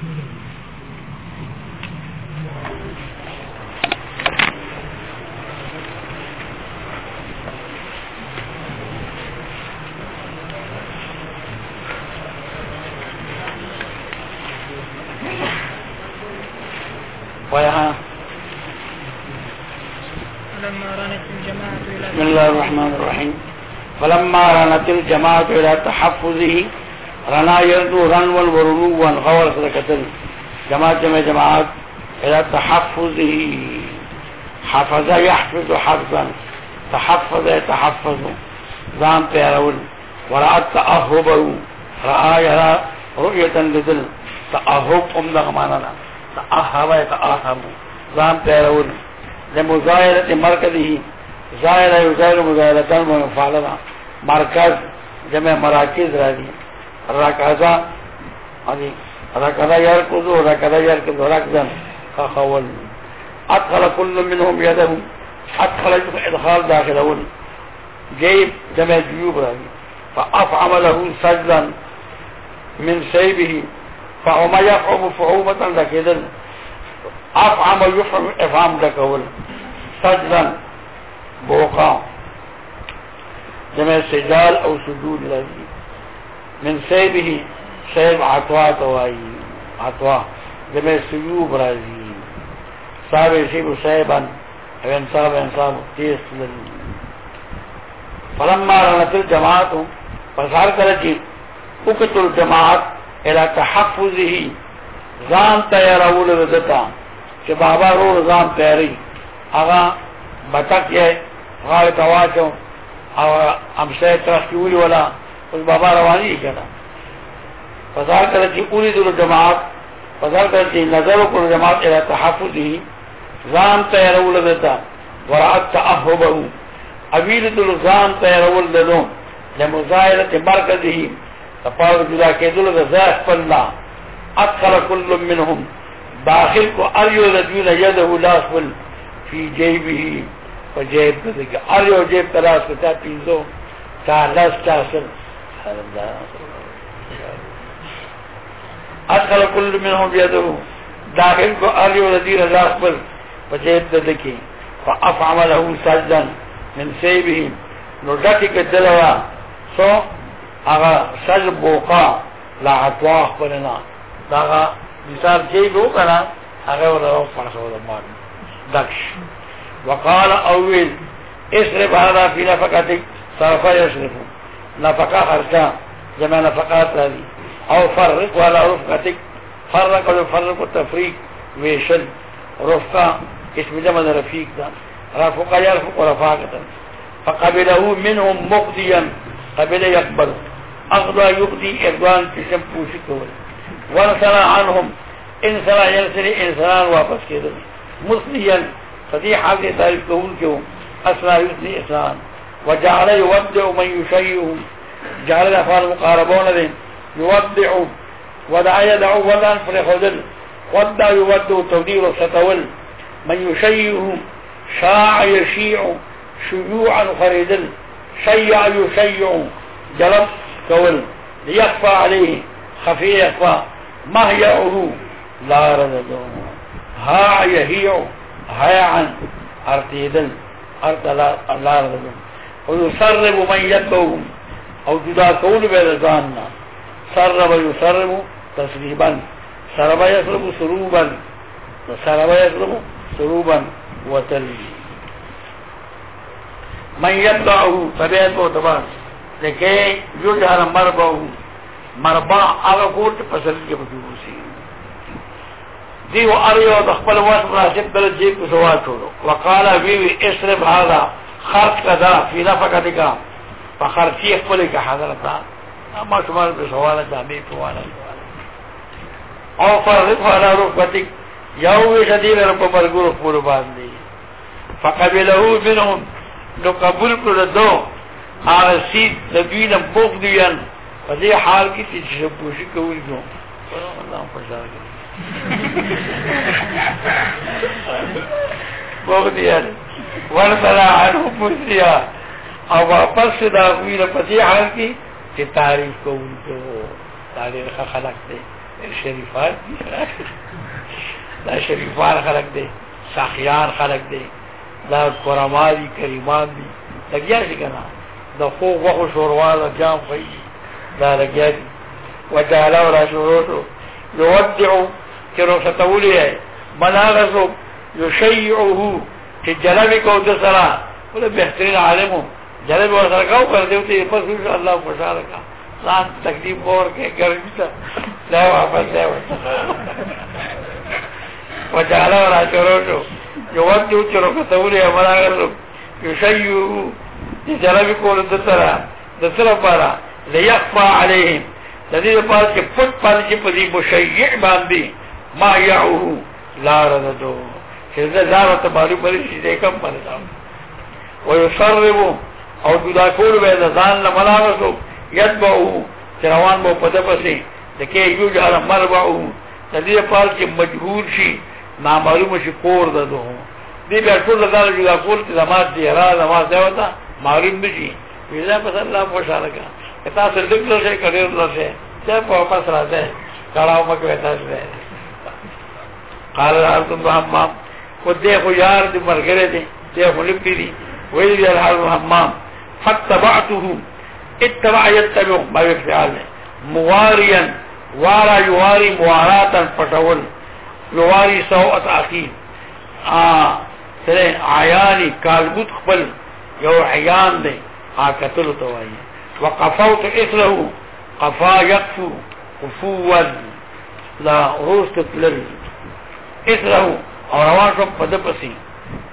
ويها فلما رنت الجماعة إلى بسم الله الرحمن الرحيم. فلما رنت الجماعة إلى تحفظه رنا يردو رنوا ورنوا غور صدقتل جماعة جمع جماعات إلى تحفظه. حفظ يحفظ حفظا. تحفظ يتحفظ. ځان پیارول ورأت تأهبه. رأى يرى رؤية لدل. تأهب ام ده تأهب يتأهب. ځان پیارول لمزايرة مرکزه. زائر يزائر مزايرتان ومفعلنا مرکز جمع مراکز راځي ركض يعني ركض يركض وركض يركض ركضا فخول أدخل كل منهم يده أدخل إدخال داخلون جيب جمع جيوب رأي فأفعم له سجلا من سيبه فعما يفعم فعومة لكذا أفعم يفعم إفعام لكول سجلا بوقع جمع سجال أو سجود لذي من سيبه سيب عطوا توائی عطوا جمع سيوب رازي. صاحب يسيب سيبا. أو انصاب انصاب تيس لذي فلما رنت الجماعت فسار کرچی اکت الجماعت إلى تحفظه. ځان تیارول ودتا چې بابا رو ځان تیاری هغه بټک یې غاړه تواچو أو امشه ترخیولی ولا اس بابا روانی کنا فضال کرے کہ اولی دل جماعت فضال کرے کہ نظر کو جماعت الى تحفظ ہی۔ زان تیرول دیتا ورعت تأہبہ اویل دل زان تیرول دیتا لمزائرت مرکزی ہی۔ فپارو جدا کے دل زیف پلنا۔ ادخل کل منہم۔ داخل کو اریو رجون یدہو لاسفل فی جیبی فجیب کدھے اریو جیب تلاس کتا پیزو تا لاس تا ادخل کل منهم بیدو داخل کو آلی و رضی رضا اخبر پچیب ددکی فافعم له سجدن من سیبهم نو ڈکی کدلوا سو اغا سج بوقا لا عطوا اخبرنا داغا مثال چیب ہو کنا اغا ورہو فرسو دمار دکش وقال اول اسرف هذا في نفقتك سوف يصرفه نفقة خرجا جمع نفقات هذه. أو فرق ولا رفقتك فرق ويفرق التفريق ويشل. رفقة. اسم جمع رفيق. ده رفق يرفق رفاقة. فقبله منهم مقضيا. قبل يقبل. اغضى يقضي قسم پوشی کول ورسنا عنهم. انسرا ينسري انسان واپس مسليا فدي حال دې تعریف کوون کې اسرا انسان وجعل يودع من يشيعهم جعل الأفعال مقاربون دي يودع. ودع يدع ودعا فليخذل ودع يودع تودير ستول من يشيعهم شاع يشيع. شيوعا فريدل شيع يشيع. جلب كول. ليخفى عليه. خفي يخفى. مهيعه لا ردده ها يهيع. هيعا. أرتيدل. أرت لا او یسرب من یتوهم او جدا کول به ځاننا سرب یسرب تسریبا سرب یسرب سروبا. سرب یسرب سروبا. وتلجی من یتعه فبیت و تباس لکه یجهر مربعه. مربع هغه کوټ په سرت کې موجود شي دیو اریو د خپل وخت مناسب درجه کې سوا ټولو وقاله وی اسرب هذا. خرچ کذا فی نفقت کا فخرچی اخبری کا حضرت اما شمال پر سوال جامعی توانا او فرغف انا رفتی یاوی شدیل رب مرگور اخبرو باندی. فقبلهو منهم. نو قبول کرد دو. آرسید نبینم بوک دویان وزی حال کی تیج شبوشی کول دو. اللہ فرزار کرد بوک دویان بوک دویان ورسلا عنو مرسیا او واپس دا غوی لپتی حال کی چه تعریف کون تو تعلیر خلق دے شریفان دا شریفان خلق دے ساخیان خلق دے دا کرما دی کریمان دی لگیا شی کنا دا خوغ وخو شوروان دا جام خیلی دا لگیا دی و جالاو را شوروتو یودعو که روستولی ہے من آغا سو یشیعوهو چې جلبی کو د سره ولې بهترین عالمو جلبی ور سره کاو کړ دیو ته پس ان شاء الله خوشاله کا ځان تکلیف ور کې ګرځي ته. لا واپس لا وجعله را چروشو یو وخت یو چرو کتوري مناغسو یشیعوه چې جلبی کول د سره د سره پارا ليخفى عليهم الذي لپاره چې پټ پاتې په دې مشيع باندې. ما يعوه لا رددو چې زه زاره ته باندې پرې شي دې کم باندې دا. ويسرب او جدا کول به د ځان نه ملاوسو يتبعه چې روان په دې پسې. د کې یو جهل مربعه د دې لپاره چې مجبور شي نامعلوم شي کور ددو دې به ټول ځان جدا کول چې زمات دی را زمات دی وتا معلوم نشي ویلا پس الله خوشاله کا تاسو دې له شي کړي له شي چې په واپس راځي کړهو مکه تاسو قال الحمد حمام خود دې خو یار دې مرګره دې دې خو لپی دي ویل دې الحمد حمام فتبعته اتبع يتبع ما يفعل مواريا وارا يواري مواراتا پټول يواري سوءت أخي ا سره عياني کالبوت خپل یو عیان دی ا قتل تو وایي وقفوت اثره قفا يقفو قفوا. لا روست تلل اثره أو روان شو په دپسي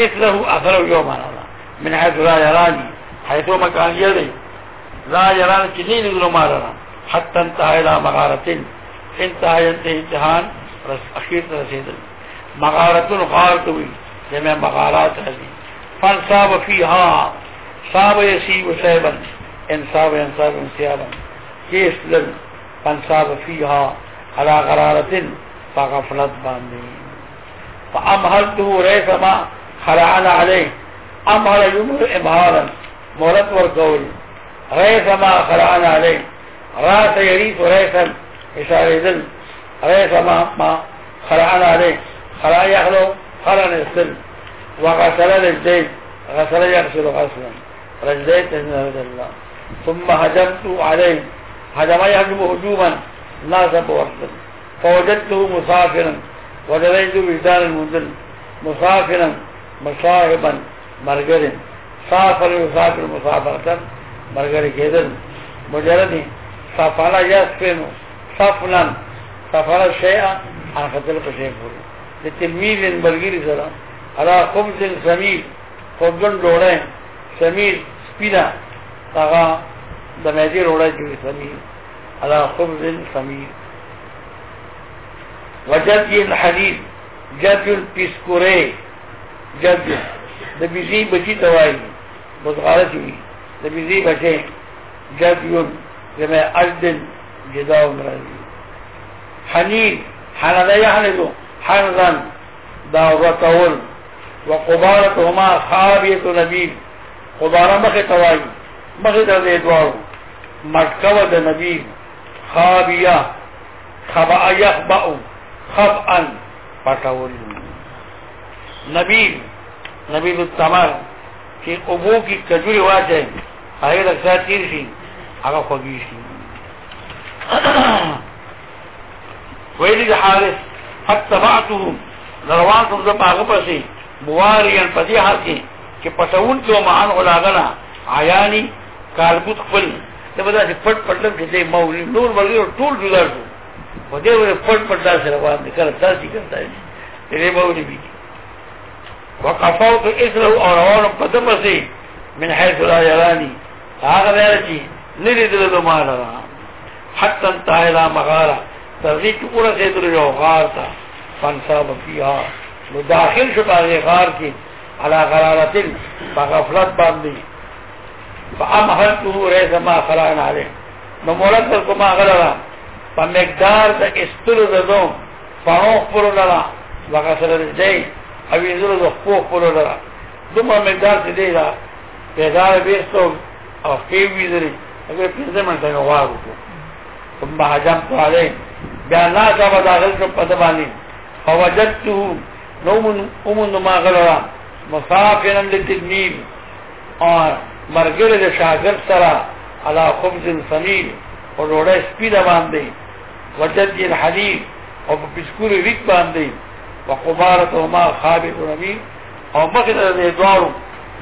أثره اثره یو معنا من حيث لا يراني. حيث مكان يري. لا يراني چې نه نګلو مارا حتى انتهى إلى مغارتين انتهى امتحان رس أخير رسيدل مغارة غارتوي جمع مغارات هذه. فانصاب فيها. صاب يسيب سيبا. انصاب انصاب انسيابا كيس لل فانصاب فيها. على غرارة. فغفلت باندي فأمهلته ريس ما خلعنا عليه. أمهل يمر إمهالا مولت والقول ريس ما خلعنا عليه. راس يريث ريسا إشارة ذل. ريس ما خلعنا عليه. خلع يخلو خلع يغسل وغسل رجلين. غسل يغسل غسلا. رجلين تجنب الله. ثم هجمت عليه. هجم يهجم هجوما. ناسب وقتا فوجدته مسافرا. ودرجت وجدان المنزل مسافرا مصاحبا مرگر صافر مسافر مسافرتا مرگر کیدل مجرد صفالا یسفنو صفلا صفالا شیعا عن خطل قشیب بولی لتلمیل برگیری سرا علا خبز سمیل خبزن روڑے سمیل سپینا تاغا دمیدی روڑے جو سمیل علا خبز سمیل۔ وجد الحديد جد البسكوري جد د بيزي بچي توای بزغاله شي د بيزي بچي جد يون جمع اجد جداو مرضي حنين حندا يحندو حنظا دا رطول وقبارتهما خابية نبيل. قبارة مخي توای مخي در دیدوارو مٹکو د خبأ یخبعو خبعا پټول نبیل نبیل التمر چې ابو کی کجوري واچي هغه رخصت تیر شي هغه خوږی شي ویلی د حارث فتبعته روان کوم زه پاغه پسې مواريان پدې حال کې چې پټون کې مان ولاغنا عیانی کاربوت خپل ته بدا چې جی پټ پټل کې جی دې مولي نور ورګي ټول جدا شو۔ وہ دے ہوئے پٹ پٹ دا سے روان دے کرتا سی کرتا ہے تیرے باولی بھی وقفاو تو اس لہو اور روانو من حیث لا یرانی آگا دیر چی نلی دل دو مالا را حتی انتہی لا مغارا ترغیب کی پورا غار تا فانسا مفیہا نو داخل شو پاگے غار کی علا غرارتن فغفلت باندی فامحلتو ریس ما خلان علی نو مولد ما غلران په مقدار د استلو د دو پانو خپلو لرا وغسل رجی او ایزلو د خپو خپلو لرا دومره مقدار چې دی دا پیدار بیستو او خیو ویزلی اگر پنځه منټه غوار وکړو. ثم حجمت علی. بیا لا کا بداخل کړ په دبانی فوجدته نوم امن ما غلرا مثافنا لتلميذ. اور مرګره د شاګرد سره على خبز سميذ او روړې سپیده باندې. وجدي حنيذ او په پسکوري ریک باندې وقبالتهما خابية نبيذ او مخدر دې دوارو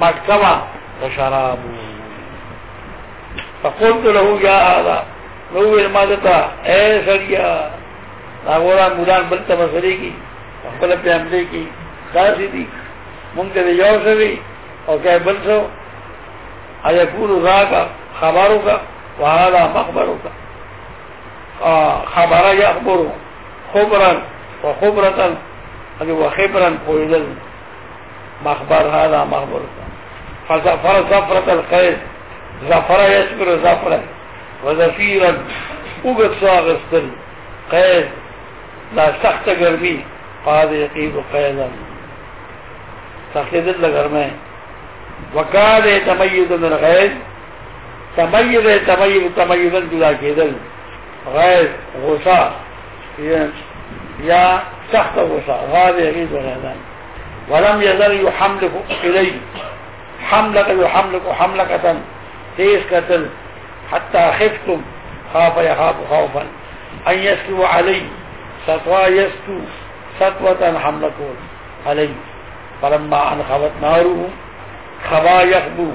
مکتبه وشراب. فقلت له يا هذا لو المادتا اے سریا ناغورا مولان بلتا مسئلے کی خپل په حمله کې تاسو دي مونږ یو سوي او که بل ایا کور راکا خبرو کا وهذا مخبرو کا خبره یخبرو خبرن و خبرتن. و خبرن پویدل مخبر هذا مخبر فزفر زفرة القیل زفر یسبر زفره. و زفیرن. اوگت ساغستن. قیل دا سخت گرمی. قاد یقیب قیلن سخت دل گرمه وکاد تمید من غیل تمید تمید تمیدن جدا کیدل کېدل غیر غصا یا سخت غصا. غاد يغيظ غيظا ولم يزل يحملك إليه. حملك يحملك حملكة تيس قتل حتى خفتم. خاف يخاف خوفا. أن يسلو علي. سطوى يسلو سطوة حملكم علي. فلما أنخبت ناره خبا يخبو.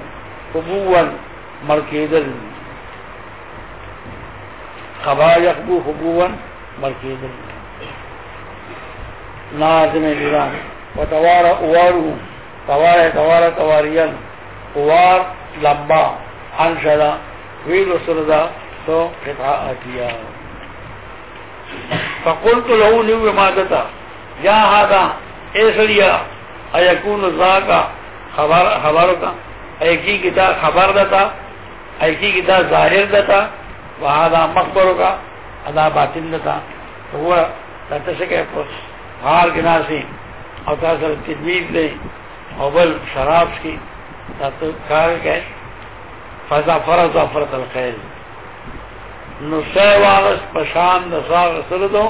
خبوا مرکیدل خبا یقبو حبوان مرکید نازم ایران و توارا اوارو. توارا توارا توارین. اوار لمبا. انشدا ویل سردا تو قطعہ آتیا. فقلت له نو مادتا. یا حدا ایس لیا ایکون ذاکا خبر خبرتا. ایکی کتا خبر دتا. ایکی کتا ظاہر دتا. وهذا کا ادا باطن دتا هو تتسکے پس غار گناسی او تاثر تدویب لے او بل شراب کی تاتو کار گئے فضا فرض فرط الخیل نو سی واغس پشان ساغ سردو.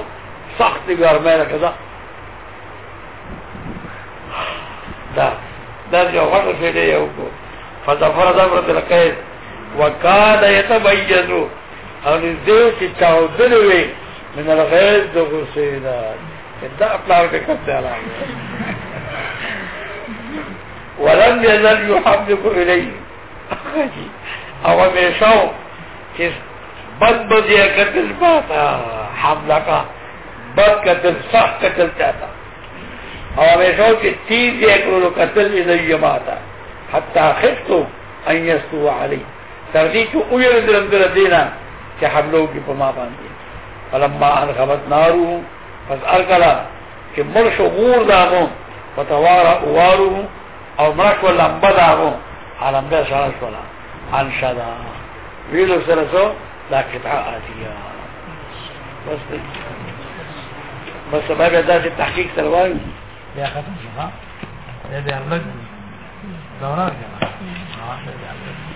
سخت گرمه رکدا دا. دا جو غټ فیده یو کو فظفر ظفرت القید وکاد یتبیزو أو نزدیو چی چاودلو وی من الغیز دو دا اپلار کے کتے علام ولم يزل يحبك إليه. أو ہمیشاو چیز بد یہ قتل پاتا حملہ کا بد قتل سخت قتل چاہتا أو همیشو چې تیز قتل یې نه ماتا. حتی خفتو أن یستو علی تر دې چې أو یې درم در دینا چې حملو کې په ما باندې فلما ان خبت نارو پس ارکلا چې مرشو غور داغو فتوارا اوارو أو مرشو لمبا داغو عالم بیا سره شولا انشدا ویلو سره سو دا قطعه آتیه بس۔ بس بابا دا چې تحقیق سره وایو بیا ختم شو ها؟ دې دې لږ دوران دې